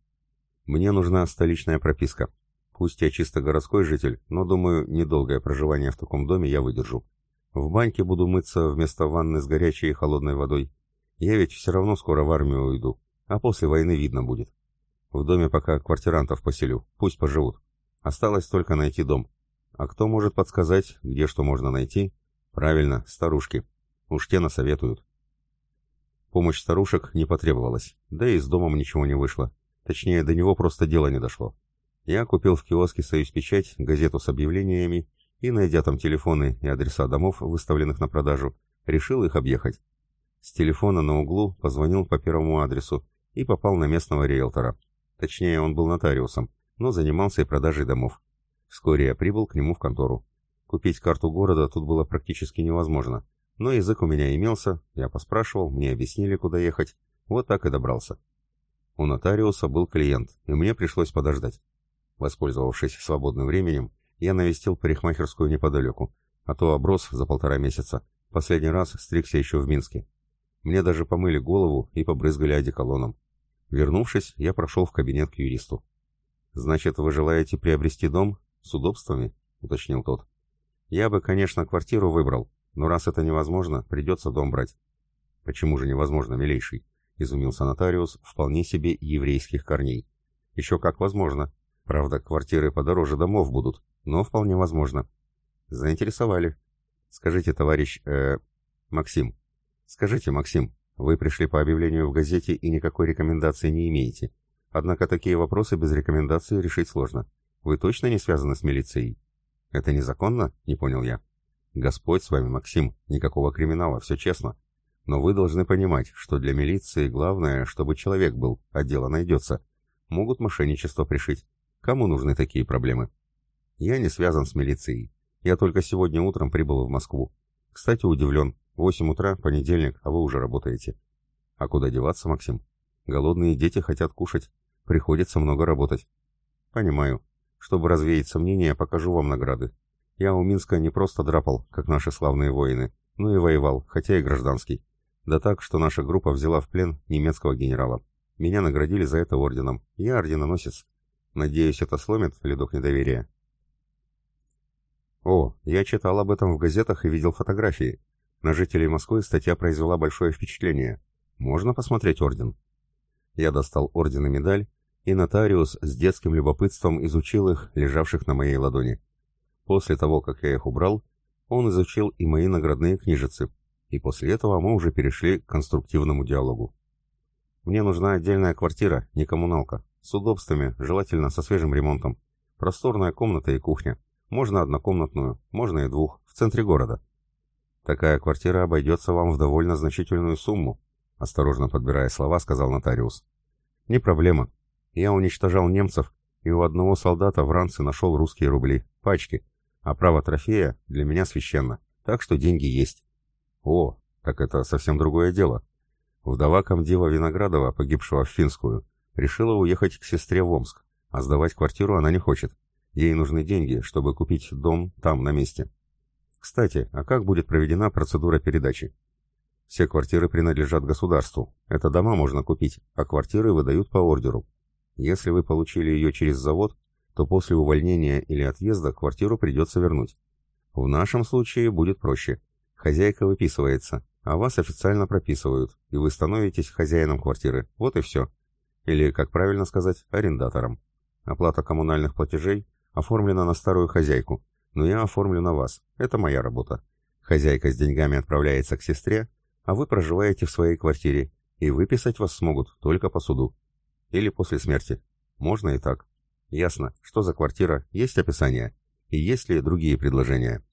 Мне нужна столичная прописка. Пусть я чисто городской житель, но, думаю, недолгое проживание в таком доме я выдержу. В баньке буду мыться вместо ванны с горячей и холодной водой. Я ведь все равно скоро в армию уйду, а после войны видно будет. В доме пока квартирантов поселю, пусть поживут. Осталось только найти дом. А кто может подсказать, где что можно найти? Правильно, старушки. Уж те насоветуют. Помощь старушек не потребовалась, да и с домом ничего не вышло. Точнее, до него просто дело не дошло. Я купил в киоске «Союз Печать» газету с объявлениями и, найдя там телефоны и адреса домов, выставленных на продажу, решил их объехать. С телефона на углу позвонил по первому адресу и попал на местного риэлтора. Точнее, он был нотариусом, но занимался и продажей домов. Вскоре я прибыл к нему в контору. Купить карту города тут было практически невозможно, но язык у меня имелся, я поспрашивал, мне объяснили, куда ехать, вот так и добрался. У нотариуса был клиент, и мне пришлось подождать. Воспользовавшись свободным временем, я навестил парикмахерскую неподалеку, а то оброс за полтора месяца. Последний раз стригся еще в Минске. Мне даже помыли голову и побрызгали одеколоном. Вернувшись, я прошел в кабинет к юристу. «Значит, вы желаете приобрести дом?» «С удобствами?» — уточнил тот. «Я бы, конечно, квартиру выбрал, но раз это невозможно, придется дом брать». «Почему же невозможно, милейший?» — изумился нотариус вполне себе еврейских корней. «Еще как возможно. Правда, квартиры подороже домов будут, но вполне возможно». «Заинтересовали». «Скажите, товарищ... э Максим. Скажите, Максим, вы пришли по объявлению в газете и никакой рекомендации не имеете. Однако такие вопросы без рекомендации решить сложно. Вы точно не связаны с милицией? Это незаконно? Не понял я. Господь с вами, Максим, никакого криминала, все честно. Но вы должны понимать, что для милиции главное, чтобы человек был, а дело найдется. Могут мошенничество пришить. Кому нужны такие проблемы? Я не связан с милицией. Я только сегодня утром прибыл в Москву. Кстати, удивлен. Восемь утра, понедельник, а вы уже работаете. А куда деваться, Максим? Голодные дети хотят кушать. Приходится много работать. Понимаю. Чтобы развеять сомнения, покажу вам награды. Я у Минска не просто драпал, как наши славные воины, но и воевал, хотя и гражданский. Да так, что наша группа взяла в плен немецкого генерала. Меня наградили за это орденом. Я орденоносец. Надеюсь, это сломит ледок недоверия. О, я читал об этом в газетах и видел фотографии. На жителей Москвы статья произвела большое впечатление. Можно посмотреть орден? Я достал орден и медаль, и нотариус с детским любопытством изучил их, лежавших на моей ладони. После того, как я их убрал, он изучил и мои наградные книжицы, и после этого мы уже перешли к конструктивному диалогу. Мне нужна отдельная квартира, не коммуналка, с удобствами, желательно со свежим ремонтом, просторная комната и кухня. Можно однокомнатную, можно и двух, в центре города. Такая квартира обойдется вам в довольно значительную сумму, осторожно подбирая слова, сказал нотариус. Не проблема. Я уничтожал немцев, и у одного солдата в ранце нашел русские рубли, пачки, а право трофея для меня священно, так что деньги есть. О, так это совсем другое дело. Вдова комдива Виноградова, погибшего в Финскую, решила уехать к сестре в Омск, а сдавать квартиру она не хочет. Ей нужны деньги, чтобы купить дом там, на месте. Кстати, а как будет проведена процедура передачи? Все квартиры принадлежат государству. Это дома можно купить, а квартиры выдают по ордеру. Если вы получили ее через завод, то после увольнения или отъезда квартиру придется вернуть. В нашем случае будет проще. Хозяйка выписывается, а вас официально прописывают, и вы становитесь хозяином квартиры. Вот и все. Или, как правильно сказать, арендатором. Оплата коммунальных платежей Оформлено на старую хозяйку, но я оформлю на вас. Это моя работа. Хозяйка с деньгами отправляется к сестре, а вы проживаете в своей квартире, и выписать вас смогут только по суду. Или после смерти. Можно и так. Ясно, что за квартира, есть описание, и есть ли другие предложения.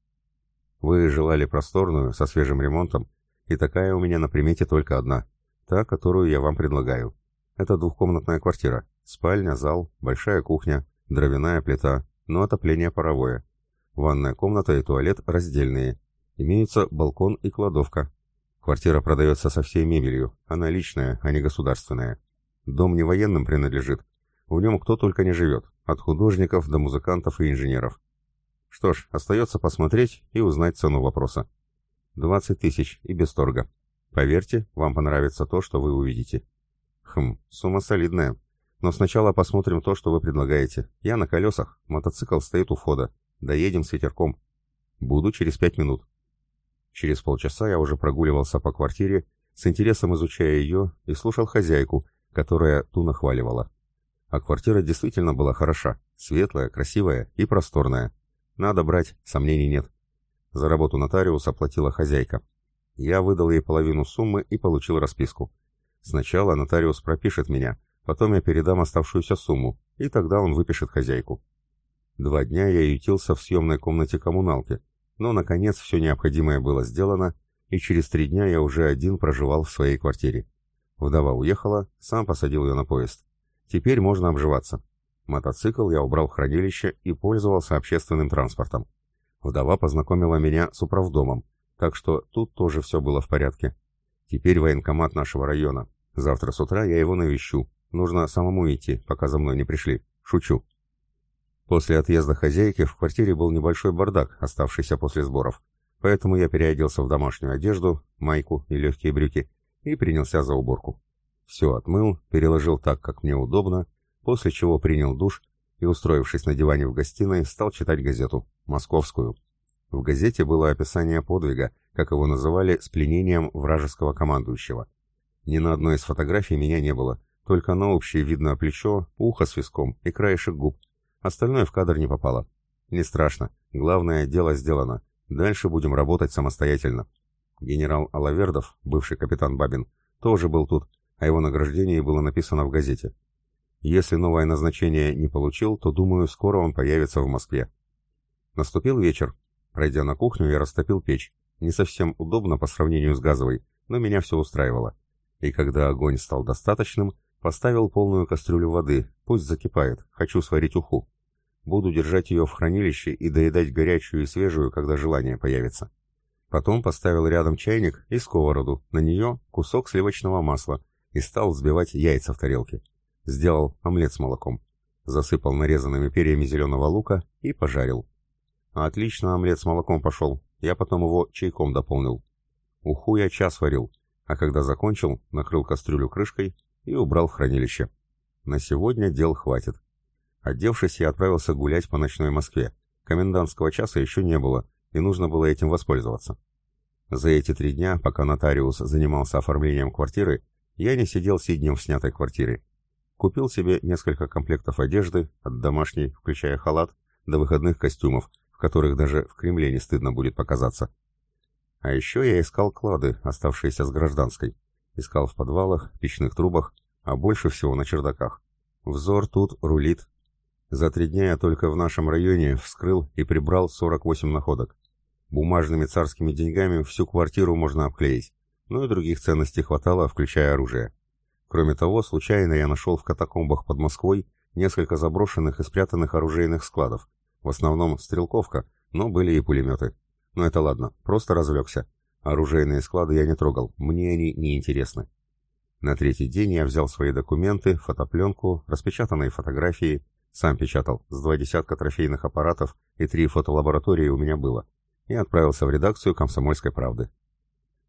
Вы желали просторную, со свежим ремонтом, и такая у меня на примете только одна, та, которую я вам предлагаю. Это двухкомнатная квартира, спальня, зал, большая кухня, дровяная плита, но отопление паровое. Ванная комната и туалет раздельные. Имеются балкон и кладовка. Квартира продается со всей мебелью, она личная, а не государственная. Дом не военным принадлежит. В нем кто только не живет, от художников до музыкантов и инженеров. Что ж, остается посмотреть и узнать цену вопроса. 20 тысяч и без торга. Поверьте, вам понравится то, что вы увидите. Хм, сумма солидная. Но сначала посмотрим то, что вы предлагаете. Я на колесах, мотоцикл стоит у входа. Доедем с ветерком. Буду через пять минут. Через полчаса я уже прогуливался по квартире, с интересом изучая ее и слушал хозяйку, которая ту нахваливала. А квартира действительно была хороша, светлая, красивая и просторная. Надо брать, сомнений нет. За работу нотариус оплатила хозяйка. Я выдал ей половину суммы и получил расписку. Сначала нотариус пропишет меня, Потом я передам оставшуюся сумму, и тогда он выпишет хозяйку. Два дня я ютился в съемной комнате коммуналки, но, наконец, все необходимое было сделано, и через три дня я уже один проживал в своей квартире. Вдова уехала, сам посадил ее на поезд. Теперь можно обживаться. Мотоцикл я убрал в хранилище и пользовался общественным транспортом. Вдова познакомила меня с управдомом, так что тут тоже все было в порядке. Теперь военкомат нашего района. Завтра с утра я его навещу, Нужно самому идти, пока за мной не пришли. Шучу. После отъезда хозяйки в квартире был небольшой бардак, оставшийся после сборов. Поэтому я переоделся в домашнюю одежду, майку и легкие брюки и принялся за уборку. Все отмыл, переложил так, как мне удобно, после чего принял душ и, устроившись на диване в гостиной, стал читать газету «Московскую». В газете было описание подвига, как его называли, с пленением вражеского командующего. Ни на одной из фотографий меня не было, только на общее видно плечо, ухо с виском и краешек губ. Остальное в кадр не попало. Не страшно. Главное, дело сделано. Дальше будем работать самостоятельно. Генерал Алавердов, бывший капитан Бабин, тоже был тут, а его награждение было написано в газете. Если новое назначение не получил, то, думаю, скоро он появится в Москве. Наступил вечер. Пройдя на кухню, я растопил печь. Не совсем удобно по сравнению с газовой, но меня все устраивало. И когда огонь стал достаточным, Поставил полную кастрюлю воды, пусть закипает, хочу сварить уху. Буду держать ее в хранилище и доедать горячую и свежую, когда желание появится. Потом поставил рядом чайник и сковороду, на нее кусок сливочного масла и стал взбивать яйца в тарелке. Сделал омлет с молоком. Засыпал нарезанными перьями зеленого лука и пожарил. Отлично омлет с молоком пошел, я потом его чайком дополнил. Уху я час варил, а когда закончил, накрыл кастрюлю крышкой и убрал в хранилище. На сегодня дел хватит. Одевшись, я отправился гулять по ночной Москве. Комендантского часа еще не было, и нужно было этим воспользоваться. За эти три дня, пока нотариус занимался оформлением квартиры, я не сидел сиднем в снятой квартире. Купил себе несколько комплектов одежды, от домашней, включая халат, до выходных костюмов, которых даже в Кремле не стыдно будет показаться. А еще я искал клады, оставшиеся с гражданской. Искал в подвалах, печных трубах, а больше всего на чердаках. Взор тут рулит. За три дня я только в нашем районе вскрыл и прибрал 48 находок. Бумажными царскими деньгами всю квартиру можно обклеить, но и других ценностей хватало, включая оружие. Кроме того, случайно я нашел в катакомбах под Москвой несколько заброшенных и спрятанных оружейных складов. В основном стрелковка, но были и пулеметы. Но это ладно, просто развлекся. Оружейные склады я не трогал, мне они не интересны. На третий день я взял свои документы, фотопленку, распечатанные фотографии, сам печатал, с два десятка трофейных аппаратов и три фотолаборатории у меня было, и отправился в редакцию «Комсомольской правды».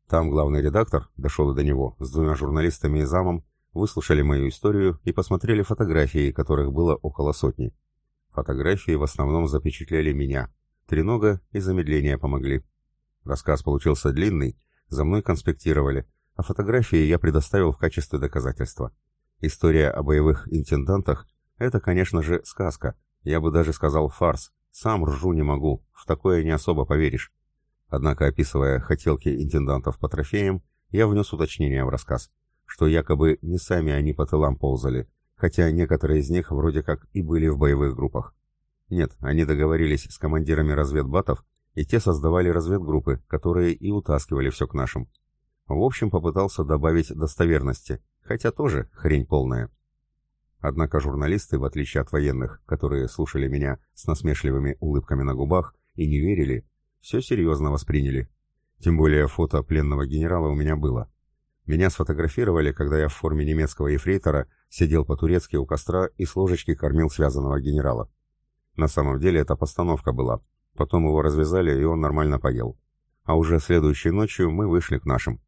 Там главный редактор, дошел и до него, с двумя журналистами и замом, выслушали мою историю и посмотрели фотографии, которых было около сотни. Фотографии в основном запечатлели меня, тренога и замедление помогли. Рассказ получился длинный, за мной конспектировали, а фотографии я предоставил в качестве доказательства. История о боевых интендантах – это, конечно же, сказка, я бы даже сказал фарс. Сам ржу не могу, в такое не особо поверишь. Однако, описывая хотелки интендантов по трофеям, я внес уточнение в рассказ, что якобы не сами они по тылам ползали, хотя некоторые из них вроде как и были в боевых группах. Нет, они договорились с командирами разведбатов, и те создавали разведгруппы, которые и утаскивали все к нашим. В общем, попытался добавить достоверности, хотя тоже хрень полная. Однако журналисты, в отличие от военных, которые слушали меня с насмешливыми улыбками на губах и не верили, все серьезно восприняли. Тем более фото пленного генерала у меня было. Меня сфотографировали, когда я в форме немецкого ефрейтора сидел по-турецки у костра и с ложечки кормил связанного генерала. На самом деле это постановка была. Потом его развязали, и он нормально поел. А уже следующей ночью мы вышли к нашим.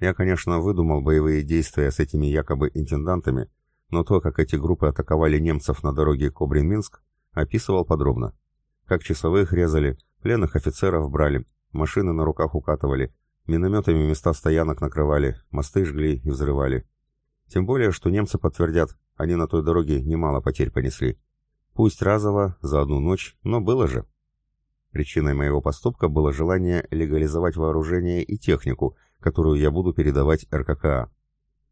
Я, конечно, выдумал боевые действия с этими якобы интендантами, но то, как эти группы атаковали немцев на дороге Кобрин-Минск, описывал подробно. Как часовых резали, пленных офицеров брали, машины на руках укатывали, минометами места стоянок накрывали, мосты жгли и взрывали. Тем более, что немцы подтвердят, они на той дороге немало потерь понесли. Пусть разово, за одну ночь, но было же. Причиной моего поступка было желание легализовать вооружение и технику, которую я буду передавать РККА.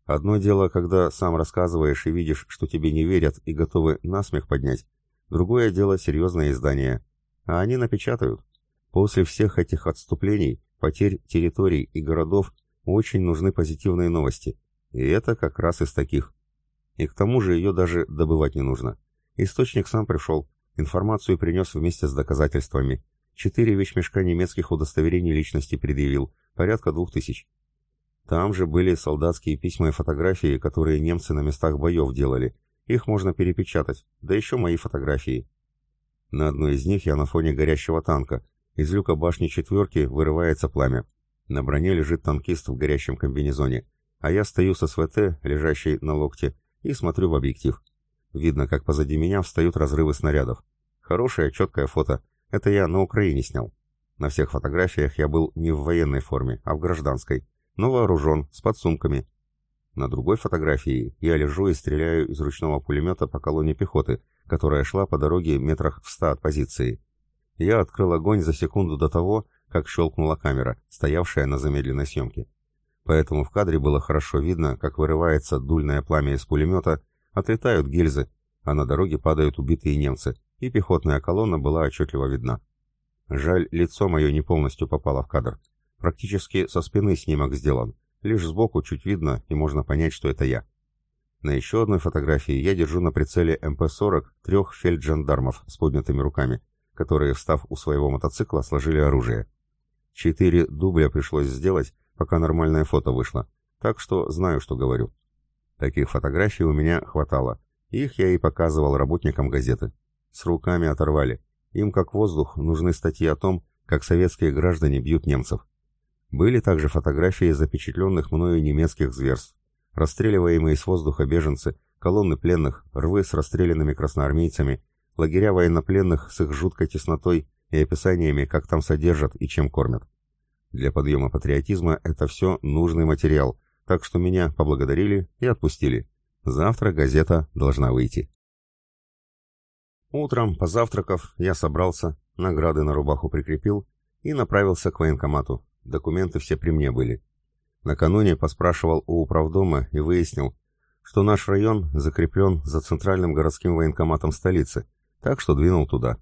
Одно дело, когда сам рассказываешь и видишь, что тебе не верят и готовы насмех поднять. Другое дело серьезное издание. А они напечатают. После всех этих отступлений, потерь территорий и городов очень нужны позитивные новости. И это как раз из таких. И к тому же ее даже добывать не нужно. Источник сам пришел, информацию принес вместе с доказательствами. Четыре вещмешка немецких удостоверений личности предъявил, порядка двух тысяч. Там же были солдатские письма и фотографии, которые немцы на местах боев делали. Их можно перепечатать, да еще мои фотографии. На одной из них я на фоне горящего танка. Из люка башни четверки вырывается пламя. На броне лежит танкист в горящем комбинезоне, а я стою со СВТ, лежащей на локте, и смотрю в объектив. Видно, как позади меня встают разрывы снарядов. Хорошее, четкое фото. Это я на Украине снял. На всех фотографиях я был не в военной форме, а в гражданской, но вооружен, с подсумками. На другой фотографии я лежу и стреляю из ручного пулемета по колонне пехоты, которая шла по дороге метрах в ста от позиции. Я открыл огонь за секунду до того, как щелкнула камера, стоявшая на замедленной съемке. Поэтому в кадре было хорошо видно, как вырывается дульное пламя из пулемета, отлетают гильзы, а на дороге падают убитые немцы, и пехотная колонна была отчетливо видна. Жаль, лицо мое не полностью попало в кадр. Практически со спины снимок сделан. Лишь сбоку чуть видно, и можно понять, что это я. На еще одной фотографии я держу на прицеле МП-40 трех фельджандармов с поднятыми руками, которые, встав у своего мотоцикла, сложили оружие. Четыре дубля пришлось сделать, пока нормальное фото вышло, так что знаю, что говорю. Таких фотографий у меня хватало, их я и показывал работникам газеты. С руками оторвали, Им, как воздух, нужны статьи о том, как советские граждане бьют немцев. Были также фотографии запечатленных мною немецких зверств. Расстреливаемые с воздуха беженцы, колонны пленных, рвы с расстрелянными красноармейцами, лагеря военнопленных с их жуткой теснотой и описаниями, как там содержат и чем кормят. Для подъема патриотизма это все нужный материал, так что меня поблагодарили и отпустили. Завтра газета должна выйти. Утром, позавтракав, я собрался, награды на рубаху прикрепил и направился к военкомату. Документы все при мне были. Накануне поспрашивал у управдома и выяснил, что наш район закреплен за центральным городским военкоматом столицы, так что двинул туда.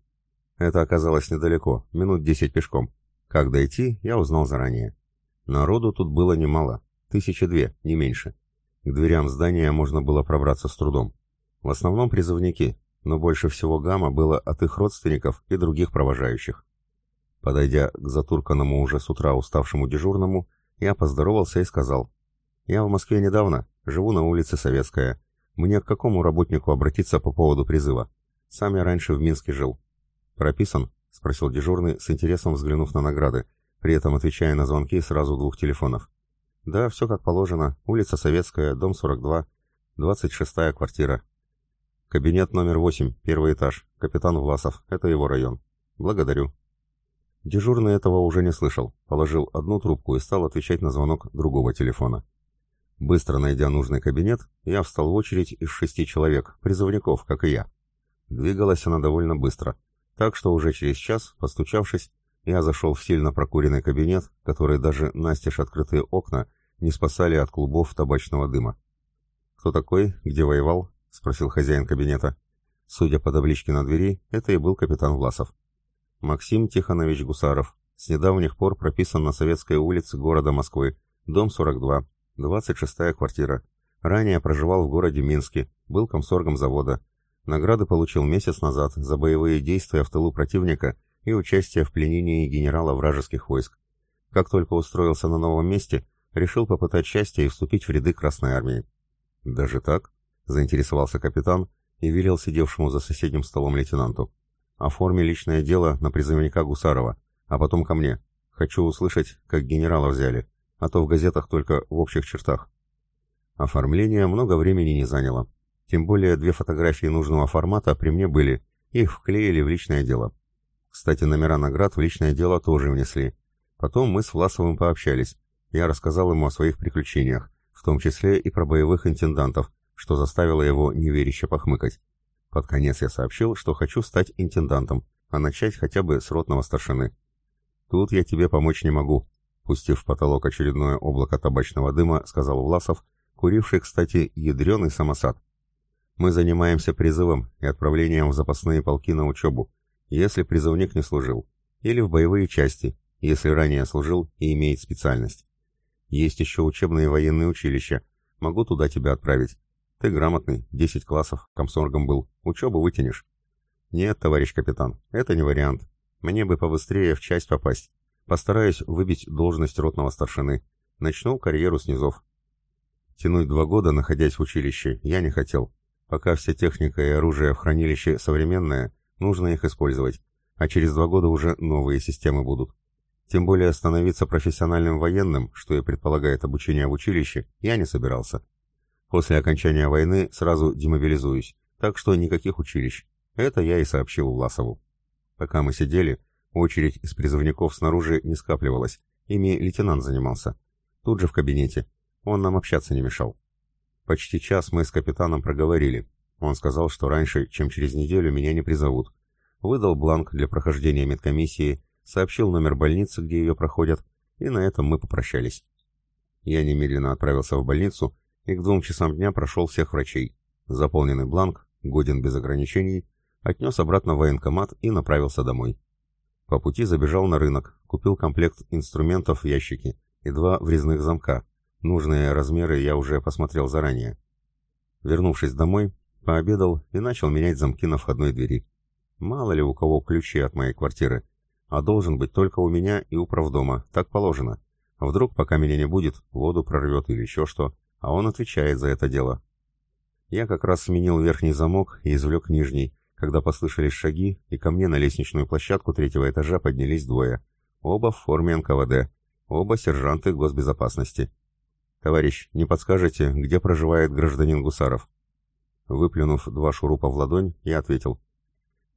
Это оказалось недалеко, минут десять пешком. Как дойти, я узнал заранее. Народу тут было немало, тысячи две, не меньше. К дверям здания можно было пробраться с трудом. В основном призывники, но больше всего гамма было от их родственников и других провожающих. Подойдя к затурканному уже с утра уставшему дежурному, я поздоровался и сказал, «Я в Москве недавно, живу на улице Советская. Мне к какому работнику обратиться по поводу призыва? Сам я раньше в Минске жил». «Прописан?» — спросил дежурный, с интересом взглянув на награды, при этом отвечая на звонки сразу двух телефонов. «Да, все как положено. Улица Советская, дом 42, 26-я квартира. Кабинет номер 8, первый этаж. Капитан Власов. Это его район. Благодарю. Дежурный этого уже не слышал. Положил одну трубку и стал отвечать на звонок другого телефона. Быстро найдя нужный кабинет, я встал в очередь из шести человек, призывников, как и я. Двигалась она довольно быстро, так что уже через час, постучавшись, я зашел в сильно прокуренный кабинет, который даже настежь открытые окна не спасали от клубов табачного дыма. «Кто такой? Где воевал?» — спросил хозяин кабинета. Судя по табличке на двери, это и был капитан Власов. Максим Тихонович Гусаров. С недавних пор прописан на Советской улице города Москвы. Дом 42. 26-я квартира. Ранее проживал в городе Минске. Был комсоргом завода. Награды получил месяц назад за боевые действия в тылу противника и участие в пленении генерала вражеских войск. Как только устроился на новом месте, решил попытать счастье и вступить в ряды Красной Армии. Даже так? — заинтересовался капитан и велел сидевшему за соседним столом лейтенанту. «Оформи личное дело на призывника Гусарова, а потом ко мне. Хочу услышать, как генерала взяли, а то в газетах только в общих чертах». Оформление много времени не заняло. Тем более две фотографии нужного формата при мне были, их вклеили в личное дело. Кстати, номера наград в личное дело тоже внесли. Потом мы с Власовым пообщались. Я рассказал ему о своих приключениях, в том числе и про боевых интендантов, что заставило его неверяще похмыкать. Под конец я сообщил, что хочу стать интендантом, а начать хотя бы с ротного старшины. «Тут я тебе помочь не могу», — пустив в потолок очередное облако табачного дыма, сказал Власов, куривший, кстати, ядреный самосад. «Мы занимаемся призывом и отправлением в запасные полки на учебу, если призывник не служил, или в боевые части, если ранее служил и имеет специальность. Есть еще учебные военные училища, могу туда тебя отправить. Ты грамотный, 10 классов, комсоргом был, учебу вытянешь. Нет, товарищ капитан, это не вариант. Мне бы побыстрее в часть попасть. Постараюсь выбить должность ротного старшины. Начну карьеру с низов. Тянуть два года, находясь в училище, я не хотел. Пока вся техника и оружие в хранилище современное, нужно их использовать, а через два года уже новые системы будут. Тем более становиться профессиональным военным, что и предполагает обучение в училище, я не собирался. После окончания войны сразу демобилизуюсь, так что никаких училищ. Это я и сообщил Власову. Пока мы сидели, очередь из призывников снаружи не скапливалась, ими лейтенант занимался. Тут же в кабинете. Он нам общаться не мешал. Почти час мы с капитаном проговорили. Он сказал, что раньше, чем через неделю, меня не призовут. Выдал бланк для прохождения медкомиссии, сообщил номер больницы, где ее проходят, и на этом мы попрощались. Я немедленно отправился в больницу, и к двум часам дня прошел всех врачей. Заполненный бланк, годен без ограничений, отнес обратно в военкомат и направился домой. По пути забежал на рынок, купил комплект инструментов в ящике и два врезных замка. Нужные размеры я уже посмотрел заранее. Вернувшись домой, пообедал и начал менять замки на входной двери. Мало ли у кого ключи от моей квартиры, а должен быть только у меня и у правдома, так положено. Вдруг, пока меня не будет, воду прорвет или еще что а он отвечает за это дело. Я как раз сменил верхний замок и извлек нижний, когда послышались шаги, и ко мне на лестничную площадку третьего этажа поднялись двое. Оба в форме НКВД, оба сержанты госбезопасности. «Товарищ, не подскажете, где проживает гражданин Гусаров?» Выплюнув два шурупа в ладонь, я ответил.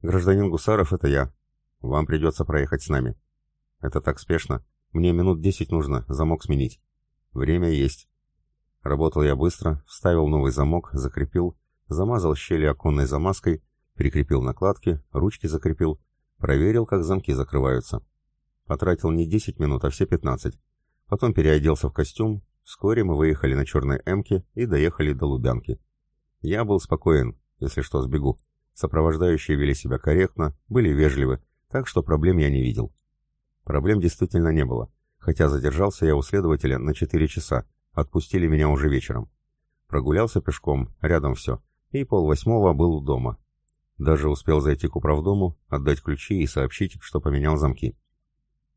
«Гражданин Гусаров — это я. Вам придется проехать с нами». «Это так спешно. Мне минут десять нужно, замок сменить». «Время есть». Работал я быстро, вставил новый замок, закрепил, замазал щели оконной замазкой, прикрепил накладки, ручки закрепил, проверил, как замки закрываются. Потратил не 10 минут, а все 15. Потом переоделся в костюм, вскоре мы выехали на черной «Эмке» и доехали до Лубянки. Я был спокоен, если что, сбегу. Сопровождающие вели себя корректно, были вежливы, так что проблем я не видел. Проблем действительно не было, хотя задержался я у следователя на 4 часа, отпустили меня уже вечером. Прогулялся пешком, рядом все, и полвосьмого был дома. Даже успел зайти к управдому, отдать ключи и сообщить, что поменял замки.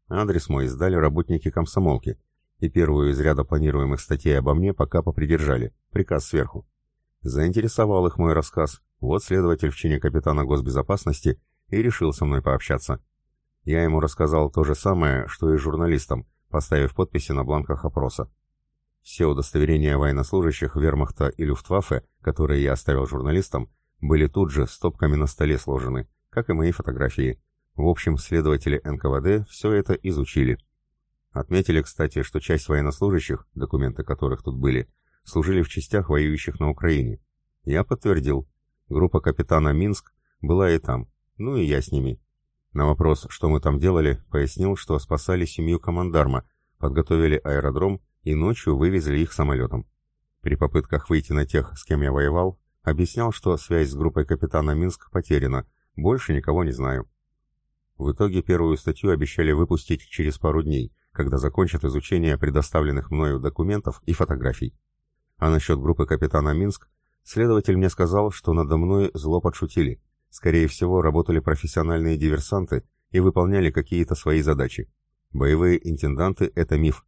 Адрес мой сдали работники комсомолки, и первую из ряда планируемых статей обо мне пока попридержали, приказ сверху. Заинтересовал их мой рассказ, вот следователь в чине капитана госбезопасности и решил со мной пообщаться. Я ему рассказал то же самое, что и журналистам, поставив подписи на бланках опроса. Все удостоверения военнослужащих вермахта и люфтваффе, которые я оставил журналистам, были тут же стопками на столе сложены, как и мои фотографии. В общем, следователи НКВД все это изучили. Отметили, кстати, что часть военнослужащих, документы которых тут были, служили в частях, воюющих на Украине. Я подтвердил. Группа капитана Минск была и там, ну и я с ними. На вопрос, что мы там делали, пояснил, что спасали семью командарма, подготовили аэродром и ночью вывезли их самолетом. При попытках выйти на тех, с кем я воевал, объяснял, что связь с группой капитана Минск потеряна, больше никого не знаю. В итоге первую статью обещали выпустить через пару дней, когда закончат изучение предоставленных мною документов и фотографий. А насчет группы капитана Минск, следователь мне сказал, что надо мной зло подшутили. Скорее всего, работали профессиональные диверсанты и выполняли какие-то свои задачи. Боевые интенданты — это миф.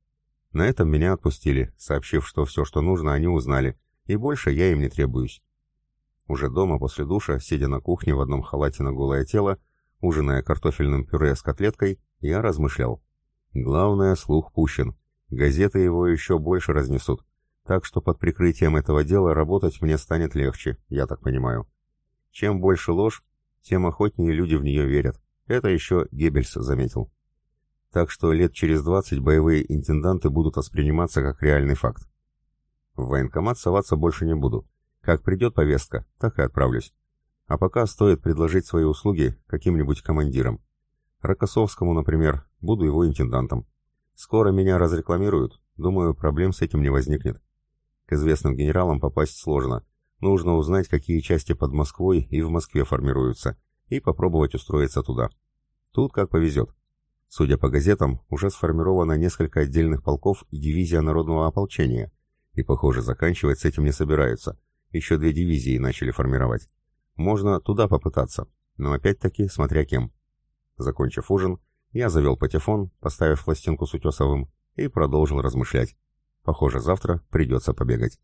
На этом меня отпустили, сообщив, что все, что нужно, они узнали, и больше я им не требуюсь. Уже дома после душа, сидя на кухне в одном халате на голое тело, ужиная картофельным пюре с котлеткой, я размышлял. Главное, слух пущен. Газеты его еще больше разнесут. Так что под прикрытием этого дела работать мне станет легче, я так понимаю. Чем больше ложь, тем охотнее люди в нее верят. Это еще Геббельс заметил. Так что лет через 20 боевые интенданты будут восприниматься как реальный факт. В военкомат соваться больше не буду. Как придет повестка, так и отправлюсь. А пока стоит предложить свои услуги каким-нибудь командирам. Рокоссовскому, например, буду его интендантом. Скоро меня разрекламируют, думаю, проблем с этим не возникнет. К известным генералам попасть сложно. Нужно узнать, какие части под Москвой и в Москве формируются, и попробовать устроиться туда. Тут как повезет. Судя по газетам, уже сформировано несколько отдельных полков и дивизия народного ополчения, и, похоже, заканчивать с этим не собираются – еще две дивизии начали формировать. Можно туда попытаться, но опять-таки смотря кем. Закончив ужин, я завел патефон, поставив пластинку с Утесовым, и продолжил размышлять. Похоже, завтра придется побегать.